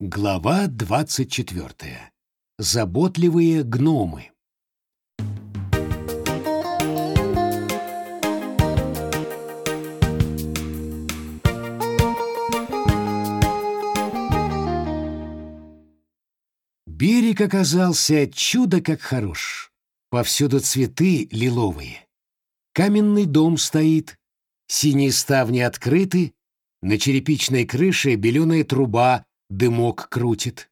Глава двадцать четвертая. Заботливые гномы. Берег оказался чудо как хорош. Повсюду цветы лиловые. Каменный дом стоит, синие ставни открыты, на черепичной крыше беленая труба дымок крутит.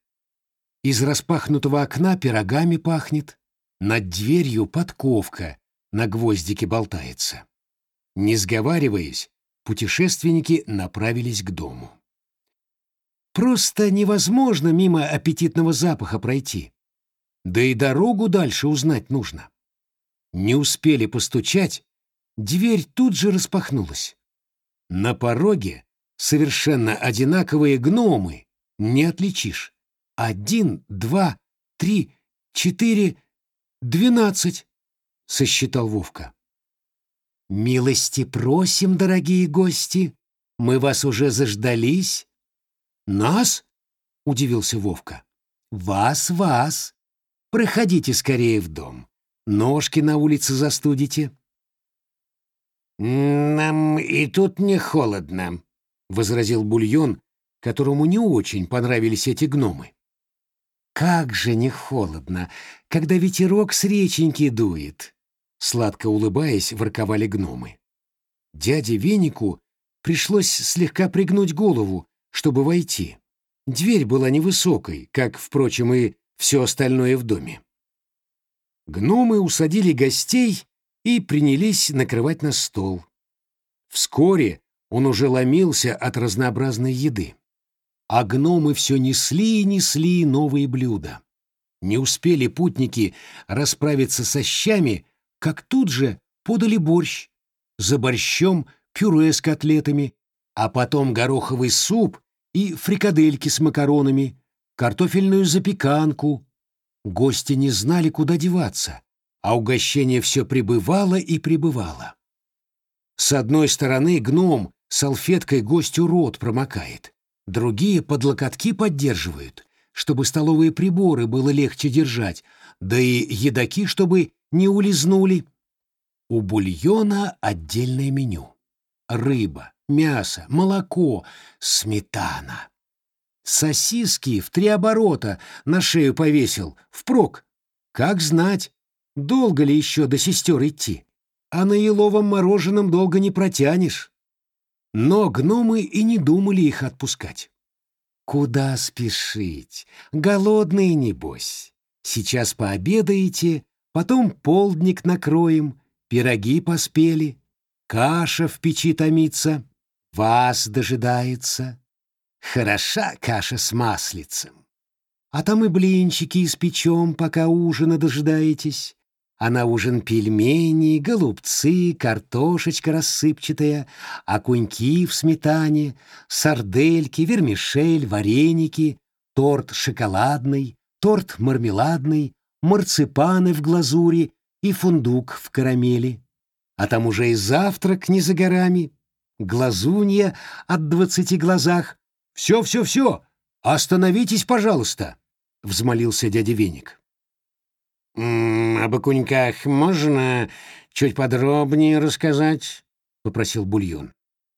Из распахнутого окна пирогами пахнет, над дверью подковка на гвоздике болтается. Не сговариваясь, путешественники направились к дому. Просто невозможно мимо аппетитного запаха пройти. Да и дорогу дальше узнать нужно. Не успели постучать, дверь тут же распахнулась. На пороге совершенно одинаковые гномы, не отличишь. Один, два, три, четыре, двенадцать, — сосчитал Вовка. «Милости просим, дорогие гости, мы вас уже заждались». «Нас?» — удивился Вовка. «Вас, вас. Проходите скорее в дом. Ножки на улице застудите». «Нам и тут не холодно», — возразил Бульон, которому не очень понравились эти гномы. «Как же не холодно, когда ветерок с реченьки дует!» Сладко улыбаясь, ворковали гномы. Дяде Венику пришлось слегка пригнуть голову, чтобы войти. Дверь была невысокой, как, впрочем, и все остальное в доме. Гномы усадили гостей и принялись накрывать на стол. Вскоре он уже ломился от разнообразной еды. А гномы все несли и несли новые блюда. Не успели путники расправиться со щами, как тут же подали борщ. За борщом пюре с котлетами, а потом гороховый суп и фрикадельки с макаронами, картофельную запеканку. Гости не знали, куда деваться, а угощение все прибывало и прибывало. С одной стороны гном салфеткой гостю рот промокает, другие под локотки поддерживают, чтобы столовые приборы было легче держать, да и едоки, чтобы не улизнули. У бульона отдельное меню. Рыба, мясо, молоко, сметана. Сосиски в три оборота на шею повесил, впрок. Как знать, долго ли еще до сестер идти? А на еловом мороженом долго не протянешь. Но гномы и не думали их отпускать. Куда спешить? Голодные, небось. Сейчас пообедаете, потом полдник накроем, пироги поспели, каша в печи томится, вас дожидается. Хороша каша с маслицем. А там и блинчики испечем, пока ужина дожидаетесь. А на ужин пельмени, голубцы, картошечка рассыпчатая, окуньки в сметане, сардельки, вермишель, вареники, торт шоколадный, торт мармеладный, марципаны в глазури и фундук в карамели. А там уже и завтрак не за горами, глазунья от двадцати глазах. «Все-все-все! Остановитесь, пожалуйста!» — взмолился дядя Веник. «М «Об окуньках можно чуть подробнее рассказать?» — попросил Бульон.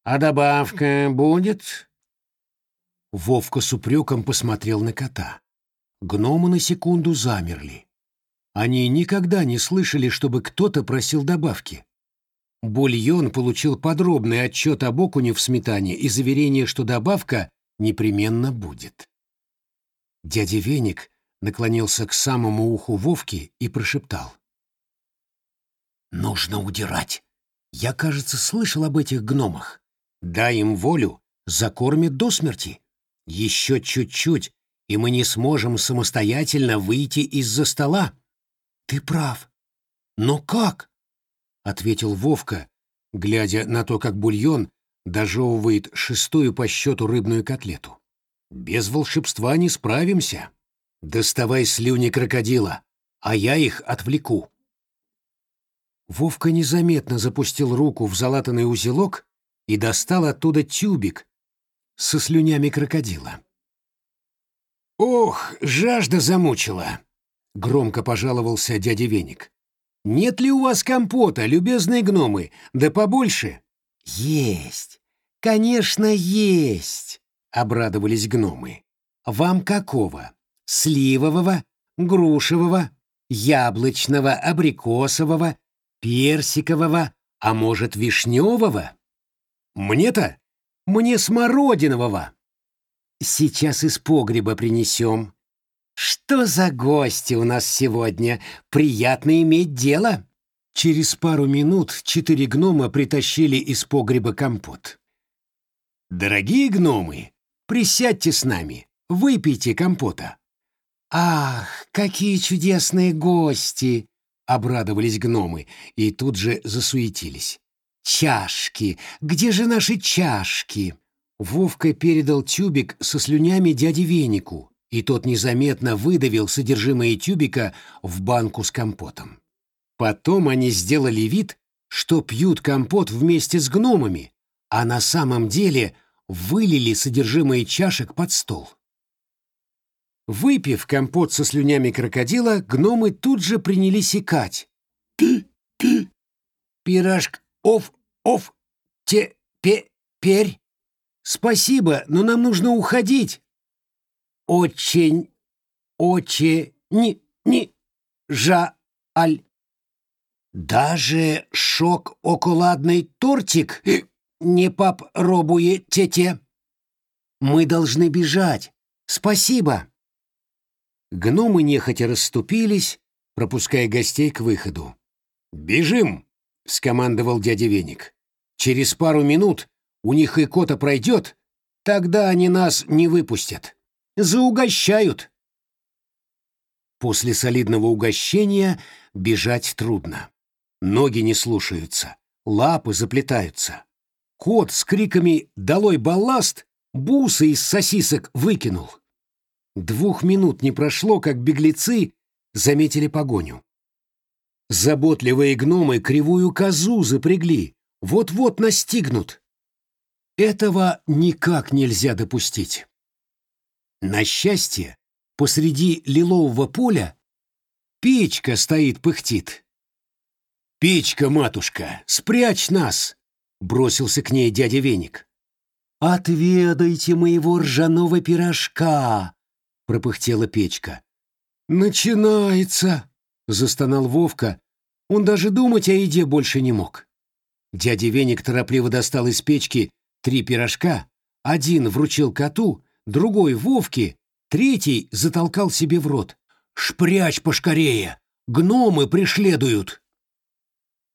«А добавка будет?» Вовка с упреком посмотрел на кота. Гномы на секунду замерли. Они никогда не слышали, чтобы кто-то просил добавки. Бульон получил подробный отчет об окуне в сметане и заверение, что добавка непременно будет. Дядя Веник наклонился к самому уху Вовки и прошептал. «Нужно удирать. Я, кажется, слышал об этих гномах. Дай им волю, закормят до смерти. Еще чуть-чуть, и мы не сможем самостоятельно выйти из-за стола. Ты прав. Но как? ответил Вовка, глядя на то, как бульон дожевывает шестую по счету рыбную котлету. Без волшебства не справимся. Доставай слюни крокодила, а я их отвлеку. Вовка незаметно запустил руку в залатанный узелок и достал оттуда тюбик со слюнями крокодила. «Ох, жажда замучила!» — громко пожаловался дядя Веник. «Нет ли у вас компота, любезные гномы? Да побольше!» «Есть! Конечно, есть!» — обрадовались гномы. «Вам какого? Сливового, грушевого, яблочного, абрикосового, персикового, а может, вишневого? Мне-то? Мне смородинового!» Сейчас из погреба принесем. Что за гости у нас сегодня? Приятно иметь дело. Через пару минут четыре гнома притащили из погреба компот. Дорогие гномы, присядьте с нами, выпейте компота. Ах, какие чудесные гости! Обрадовались гномы и тут же засуетились. Чашки! Где же наши чашки? Вовка передал тюбик со слюнями дяде Венику, и тот незаметно выдавил содержимое тюбика в банку с компотом. Потом они сделали вид, что пьют компот вместе с гномами, а на самом деле вылили содержимое чашек под стол. Выпив компот со слюнями крокодила, гномы тут же принялись икать. «Пи-пи! Пирожк! Оф! Оф! Те-пе-перь!» Спасибо, но нам нужно уходить. Очень, очень, не, не, жаль. Даже шок-околадный тортик не попробуе тете. Мы должны бежать. Спасибо. Гномы нехотя расступились, пропуская гостей к выходу. «Бежим!» — скомандовал дядя Веник. «Через пару минут у них и кота пройдет, тогда они нас не выпустят. Заугощают. После солидного угощения бежать трудно. Ноги не слушаются, лапы заплетаются. Кот с криками «Долой балласт!» бусы из сосисок выкинул. Двух минут не прошло, как беглецы заметили погоню. Заботливые гномы кривую козу запрягли, вот-вот настигнут. Этого никак нельзя допустить. На счастье, посреди лилового поля печка стоит пыхтит. «Печка, матушка, спрячь нас!» — бросился к ней дядя Веник. «Отведайте моего ржаного пирожка!» — пропыхтела печка. «Начинается!» — застонал Вовка. Он даже думать о еде больше не мог. Дядя Веник торопливо достал из печки три пирожка, один вручил коту, другой Вовке, третий затолкал себе в рот. «Шпрячь пошкарее! Гномы преследуют!»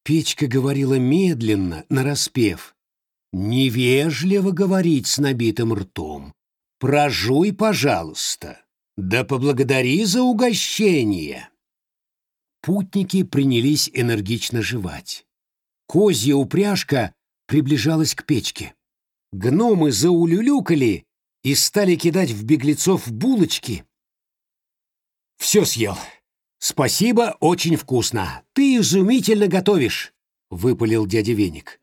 Печка говорила медленно, нараспев. «Невежливо говорить с набитым ртом. Прожуй, пожалуйста. Да поблагодари за угощение!» Путники принялись энергично жевать. Козья упряжка приближалась к печке. Гномы заулюлюкали и стали кидать в беглецов булочки. «Все съел. Спасибо, очень вкусно. Ты изумительно готовишь», — выпалил дядя Веник.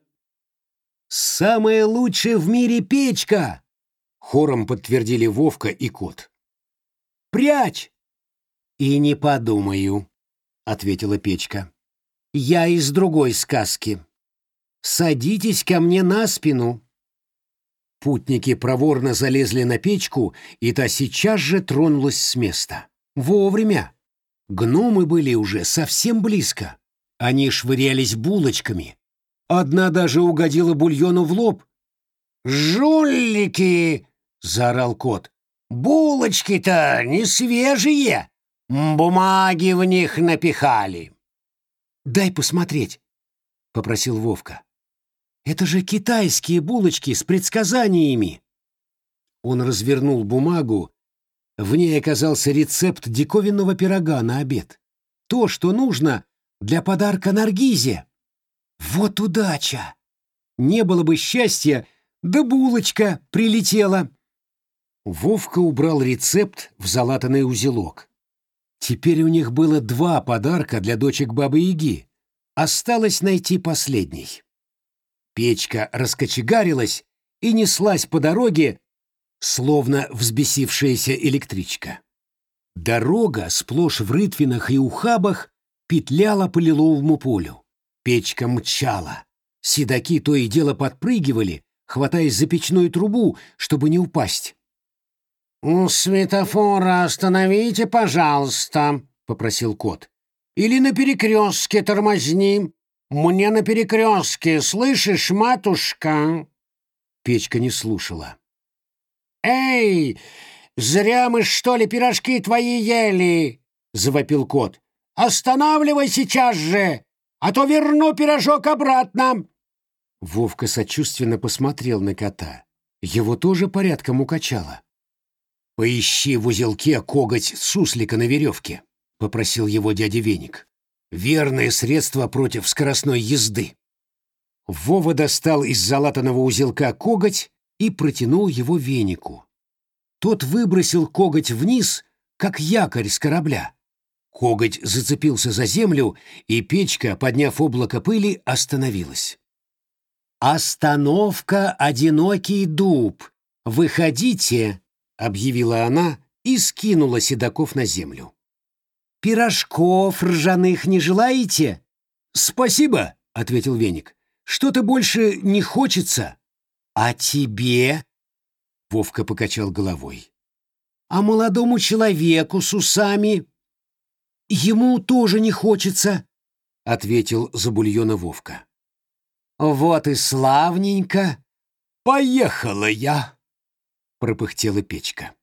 «Самая лучшая в мире печка!» — хором подтвердили Вовка и кот. «Прячь!» «И не подумаю», — ответила печка. «Я из другой сказки. Садитесь ко мне на спину». Путники проворно залезли на печку, и та сейчас же тронулась с места. Вовремя. Гномы были уже совсем близко. Они швырялись булочками. Одна даже угодила бульону в лоб. «Жулики!» — заорал кот. «Булочки-то не свежие! Бумаги в них напихали!» «Дай посмотреть!» — попросил Вовка. Это же китайские булочки с предсказаниями. Он развернул бумагу. В ней оказался рецепт диковинного пирога на обед. То, что нужно для подарка Наргизе. Вот удача! Не было бы счастья, да булочка прилетела. Вовка убрал рецепт в залатанный узелок. Теперь у них было два подарка для дочек Бабы-Яги. Осталось найти последний. Печка раскочегарилась и неслась по дороге, словно взбесившаяся электричка. Дорога, сплошь в рытвинах и ухабах, петляла по лиловому полю. Печка мчала. Седаки то и дело подпрыгивали, хватаясь за печную трубу, чтобы не упасть. «У светофора остановите, пожалуйста», — попросил кот. «Или на перекрестке тормозни. Мне на перекрестке, слышишь, матушка?» Печка не слушала. «Эй, зря мы, что ли, пирожки твои ели!» — завопил кот. «Останавливай сейчас же, а то верну пирожок обратно!» Вовка сочувственно посмотрел на кота. Его тоже порядком укачало. «Поищи в узелке коготь суслика на веревке», — попросил его дядя Веник. «Верное средство против скоростной езды». Вова достал из залатанного узелка коготь и протянул его венику. Тот выбросил коготь вниз, как якорь с корабля. Коготь зацепился за землю, и печка, подняв облако пыли, остановилась. «Остановка, одинокий дуб! Выходите!» Объявила она и скинула седаков на землю. «Пирожков ржаных не желаете?» «Спасибо», — ответил Веник. «Что-то больше не хочется». «А тебе?» — Вовка покачал головой. «А молодому человеку с усами?» «Ему тоже не хочется», — ответил за бульона Вовка. «Вот и славненько. Поехала я!» Пропыхтела печка.